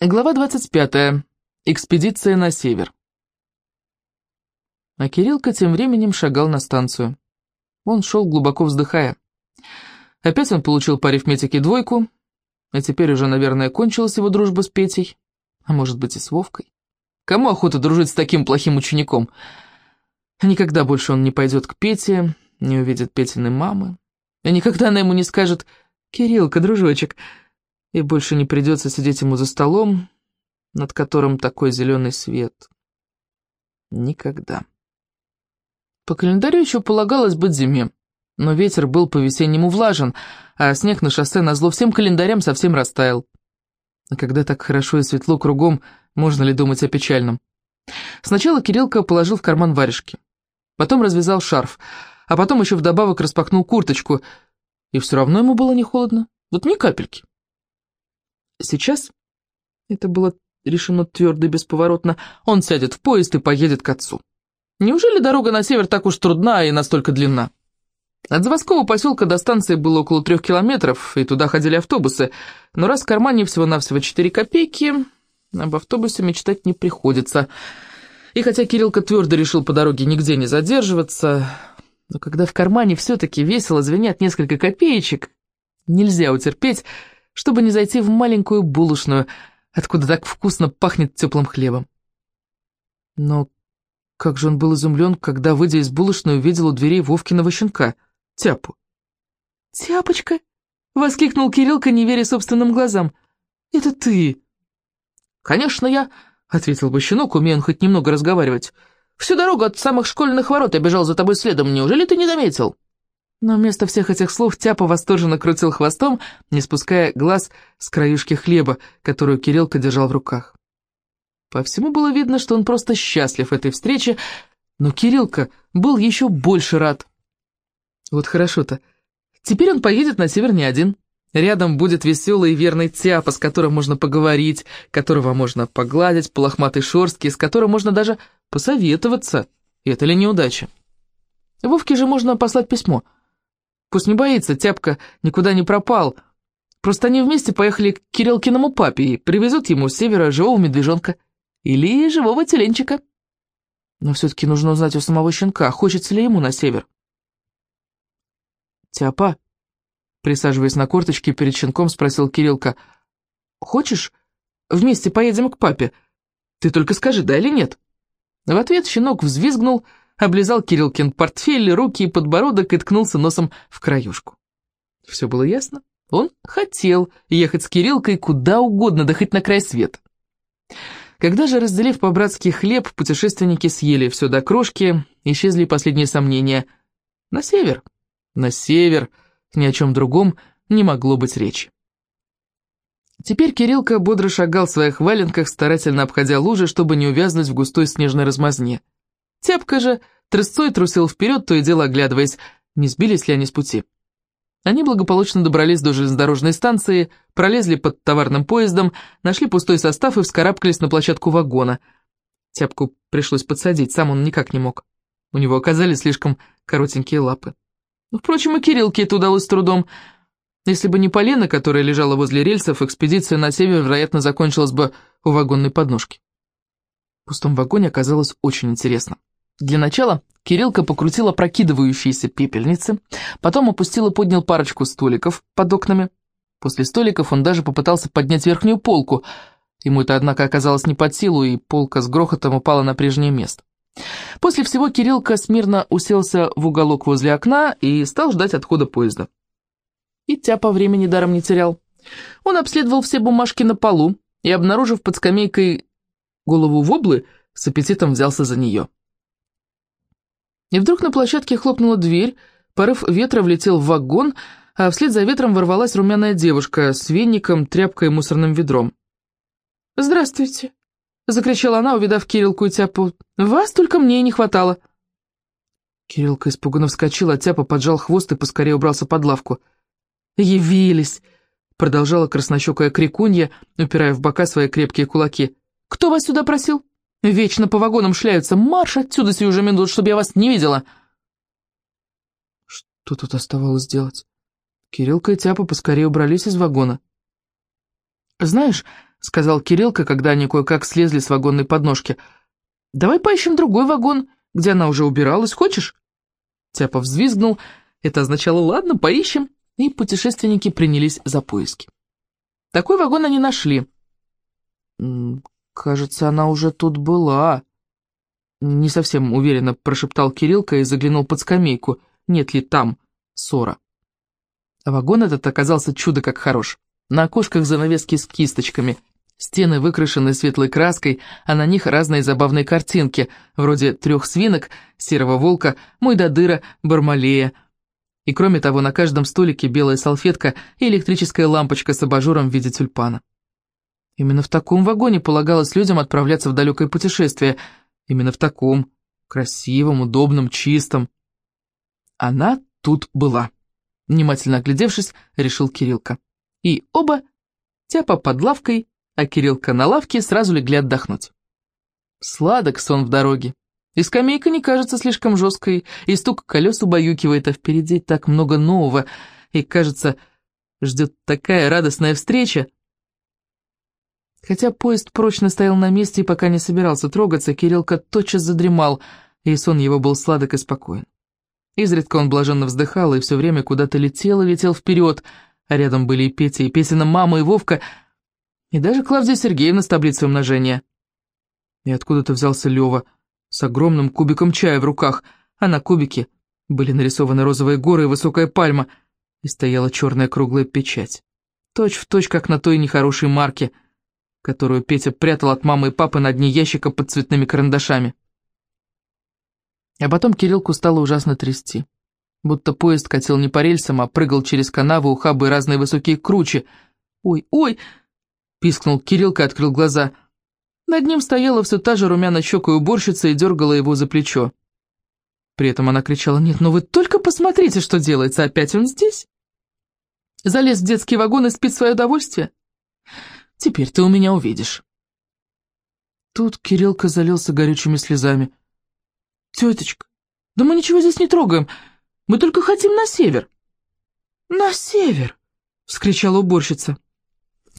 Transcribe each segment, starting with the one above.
Глава 25. Экспедиция на север. А Кириллка тем временем шагал на станцию. Он шел, глубоко вздыхая. Опять он получил по арифметике двойку, а теперь уже, наверное, кончилась его дружба с Петей, а может быть и с Вовкой. Кому охота дружить с таким плохим учеником? Никогда больше он не пойдет к Пете, не увидит Петиной мамы, и никогда она ему не скажет «Кириллка, дружочек», и больше не придется сидеть ему за столом, над которым такой зеленый свет. Никогда. По календарю еще полагалось быть зиме, но ветер был по-весеннему влажен, а снег на шоссе назло всем календарям совсем растаял. А когда так хорошо и светло кругом, можно ли думать о печальном? Сначала Кириллка положил в карман варежки, потом развязал шарф, а потом еще вдобавок распахнул курточку, и все равно ему было не холодно, вот ни капельки. Сейчас, это было решено твердо и бесповоротно, он сядет в поезд и поедет к отцу. Неужели дорога на север так уж трудна и настолько длинна? От заводского поселка до станции было около трех километров, и туда ходили автобусы, но раз в кармане всего-навсего четыре копейки, об автобусе мечтать не приходится. И хотя Кириллка твердо решил по дороге нигде не задерживаться, но когда в кармане все-таки весело звенят несколько копеечек, нельзя утерпеть, чтобы не зайти в маленькую булочную, откуда так вкусно пахнет теплым хлебом. Но как же он был изумлен, когда, выйдя из булочной, увидел у дверей Вовкиного щенка, Тяпу. «Тяпочка!» — воскликнул Кириллка, не веря собственным глазам. «Это ты!» «Конечно, я!» — ответил бы щенок, умея он хоть немного разговаривать. «Всю дорогу от самых школьных ворот я бежал за тобой следом, неужели ты не заметил?» Но вместо всех этих слов Тяпа восторженно крутил хвостом, не спуская глаз с краюшки хлеба, которую Кириллка держал в руках. По всему было видно, что он просто счастлив этой встрече, но Кириллка был еще больше рад. Вот хорошо-то. Теперь он поедет на север не один. Рядом будет веселый и верный Тяпа, с которым можно поговорить, которого можно погладить по лохматой шорстке, с которым можно даже посоветоваться. И это ли неудача? Вовке же можно послать письмо — Пусть не боится, тяпка никуда не пропал. Просто они вместе поехали к Кириллкиному папе и привезут ему с севера живого медвежонка. Или живого теленчика. Но все-таки нужно узнать у самого щенка, хочется ли ему на север. «Тяпа?» Присаживаясь на корточки перед щенком, спросил Кириллка. «Хочешь, вместе поедем к папе? Ты только скажи, да или нет?» В ответ щенок взвизгнул, облизал Кириллкин портфель, руки и подбородок и ткнулся носом в краюшку. Все было ясно. Он хотел ехать с Кириллкой куда угодно, да хоть на край света. Когда же, разделив по-братски хлеб, путешественники съели все до крошки, исчезли последние сомнения. На север, на север, ни о чем другом не могло быть речи. Теперь Кириллка бодро шагал в своих валенках, старательно обходя лужи, чтобы не увязнуть в густой снежной размазне. Тяпка же трясцой трусил вперед, то и дело оглядываясь, не сбились ли они с пути. Они благополучно добрались до железнодорожной станции, пролезли под товарным поездом, нашли пустой состав и вскарабкались на площадку вагона. Тяпку пришлось подсадить, сам он никак не мог. У него оказались слишком коротенькие лапы. Ну, впрочем, и Кириллке это удалось с трудом. Если бы не полена, которая лежала возле рельсов, экспедиция на север, вероятно, закончилась бы у вагонной подножки. В пустом вагоне оказалось очень интересно. Для начала Кириллка покрутила прокидывающиеся пепельницы, потом опустил и поднял парочку столиков под окнами. После столиков он даже попытался поднять верхнюю полку. Ему это, однако, оказалось не под силу, и полка с грохотом упала на прежнее место. После всего Кириллка смирно уселся в уголок возле окна и стал ждать отхода поезда. И тяпа времени даром не терял. Он обследовал все бумажки на полу и, обнаружив под скамейкой голову воблы, с аппетитом взялся за нее. И вдруг на площадке хлопнула дверь, порыв ветра влетел в вагон, а вслед за ветром ворвалась румяная девушка с веником, тряпкой и мусорным ведром. «Здравствуйте!» — закричала она, увидав Кириллку и Тяпу. «Вас только мне и не хватало!» Кириллка испуганно вскочил, а Тяпа поджал хвост и поскорее убрался под лавку. «Явились!» — продолжала краснощекая крикунья, упирая в бока свои крепкие кулаки. «Кто вас сюда просил?» Вечно по вагонам шляются. Марш отсюда сию же минут, чтобы я вас не видела!» Что тут оставалось делать? Кириллка и Тяпа поскорее убрались из вагона. «Знаешь, — сказал Кириллка, когда они кое-как слезли с вагонной подножки. «Давай поищем другой вагон, где она уже убиралась, хочешь?» Тяпа взвизгнул, это означало «ладно, поищем», и путешественники принялись за поиски. Такой вагон они нашли. «Кажется, она уже тут была», — не совсем уверенно прошептал Кириллка и заглянул под скамейку, нет ли там ссора. Вагон этот оказался чудо как хорош. На окошках занавески с кисточками, стены выкрашены светлой краской, а на них разные забавные картинки, вроде трех свинок, серого волка, мойдодыра, бармалея. И кроме того, на каждом столике белая салфетка и электрическая лампочка с абажуром в виде тюльпана. Именно в таком вагоне полагалось людям отправляться в далекое путешествие. Именно в таком, красивом, удобном, чистом. Она тут была. Внимательно оглядевшись, решил Кириллка. И оба, Тяпа под лавкой, а Кириллка на лавке, сразу легли отдохнуть. Сладок сон в дороге. И скамейка не кажется слишком жесткой, и стук колес убаюкивает, а впереди так много нового, и, кажется, ждет такая радостная встреча. Хотя поезд прочно стоял на месте и пока не собирался трогаться, Кириллка тотчас задремал, и сон его был сладок и спокоен. Изредка он блаженно вздыхал и все время куда-то летел и летел вперед, а рядом были и Петя, и Петина мама, и Вовка, и даже Клавдия Сергеевна с таблицей умножения. И откуда-то взялся Лёва с огромным кубиком чая в руках, а на кубике были нарисованы розовые горы и высокая пальма, и стояла черная круглая печать. Точь в точь, как на той нехорошей марке, которую Петя прятал от мамы и папы на дне ящика под цветными карандашами. А потом Кириллку стало ужасно трясти будто поезд катил не по рельсам, а прыгал через канавы, ухабы и разные высокие кручи. «Ой, ой!» — пискнул Кириллка и открыл глаза. Над ним стояла все та же румяно-щекая уборщица и дергала его за плечо. При этом она кричала, «Нет, ну вы только посмотрите, что делается, опять он здесь!» Залез в детский вагон и спит свое удовольствие. Теперь ты у меня увидишь. Тут Кириллка залился горючими слезами. «Тетечка, да мы ничего здесь не трогаем!» Мы только хотим на север». «На север!» — вскричала уборщица.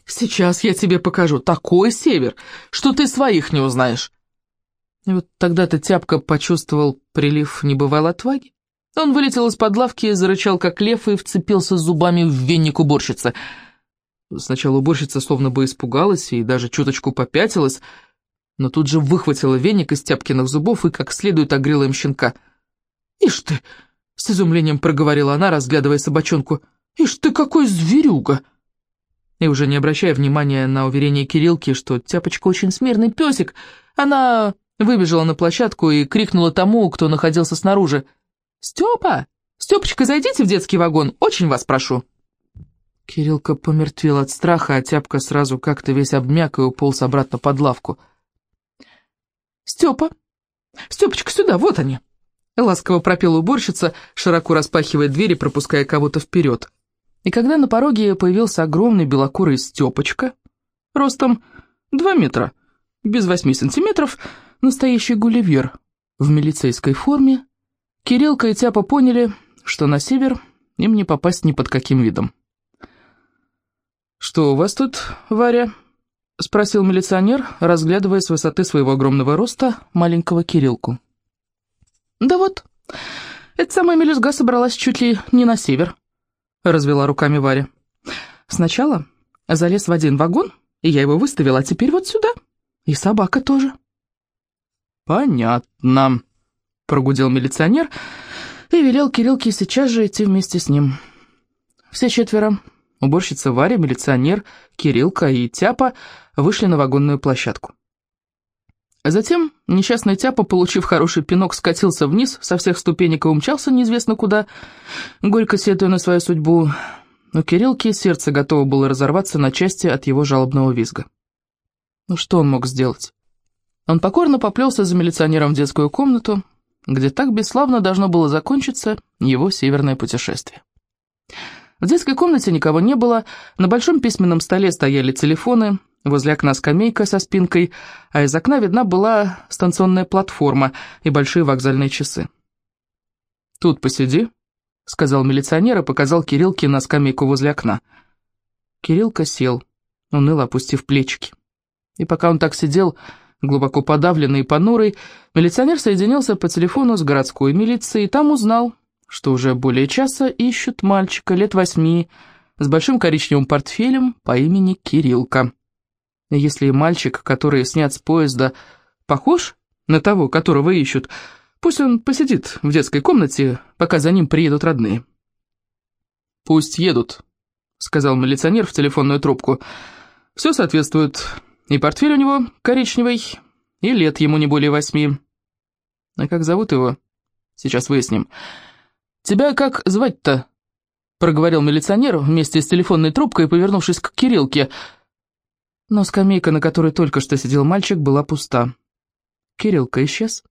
«Сейчас я тебе покажу такой север, что ты своих не узнаешь». И вот тогда-то Тяпка почувствовал прилив небывалой отваги. Он вылетел из-под лавки, зарычал как лев и вцепился зубами в венник уборщицы. Сначала уборщица словно бы испугалась и даже чуточку попятилась, но тут же выхватила веник из Тяпкиных зубов и как следует огрела им щенка. «Ишь ты!» С изумлением проговорила она, разглядывая собачонку. «Ишь ты какой зверюга!» И уже не обращая внимания на уверение Кириллки, что Тяпочка очень смирный песик, она выбежала на площадку и крикнула тому, кто находился снаружи. «Степа! Степочка, зайдите в детский вагон, очень вас прошу!» Кириллка помертвел от страха, а Тяпка сразу как-то весь обмяк и уполз обратно под лавку. «Степа! Степочка, сюда, вот они!» Ласково пропела уборщица, широко распахивая двери, пропуская кого-то вперед. И когда на пороге появился огромный белокурый Степочка, ростом два метра, без восьми сантиметров, настоящий гулливер в милицейской форме, Кириллка и Тяпа поняли, что на север им не попасть ни под каким видом. «Что у вас тут, Варя?» — спросил милиционер, разглядывая с высоты своего огромного роста маленького Кириллку. «Да вот, эта самая мелюзга собралась чуть ли не на север», — развела руками Варя. «Сначала залез в один вагон, и я его выставила, а теперь вот сюда. И собака тоже». «Понятно», — прогудел милиционер и велел Кириллке сейчас же идти вместе с ним. Все четверо, уборщица Варя, милиционер, Кириллка и Тяпа, вышли на вагонную площадку. Затем несчастный Тяпа, получив хороший пинок, скатился вниз со всех ступенек и умчался неизвестно куда, горько сетуя на свою судьбу. У Кириллки сердце готово было разорваться на части от его жалобного визга. Ну что он мог сделать? Он покорно поплелся за милиционером в детскую комнату, где так бесславно должно было закончиться его северное путешествие. В детской комнате никого не было, на большом письменном столе стояли телефоны, Возле окна скамейка со спинкой, а из окна видна была станционная платформа и большие вокзальные часы. «Тут посиди», — сказал милиционер и показал Кириллке на скамейку возле окна. Кириллка сел. уныло опустив плечики. И пока он так сидел, глубоко подавленный и понурый, милиционер соединился по телефону с городской милицией и там узнал, что уже более часа ищут мальчика лет восьми с большим коричневым портфелем по имени Кириллка. Если мальчик, который снят с поезда, похож на того, которого ищут, пусть он посидит в детской комнате, пока за ним приедут родные. «Пусть едут», — сказал милиционер в телефонную трубку. «Все соответствует. И портфель у него коричневый, и лет ему не более восьми. А как зовут его? Сейчас выясним. Тебя как звать-то?» Проговорил милиционер вместе с телефонной трубкой, повернувшись к Кириллке. Но скамейка, на которой только что сидел мальчик, была пуста. Кириллка исчез.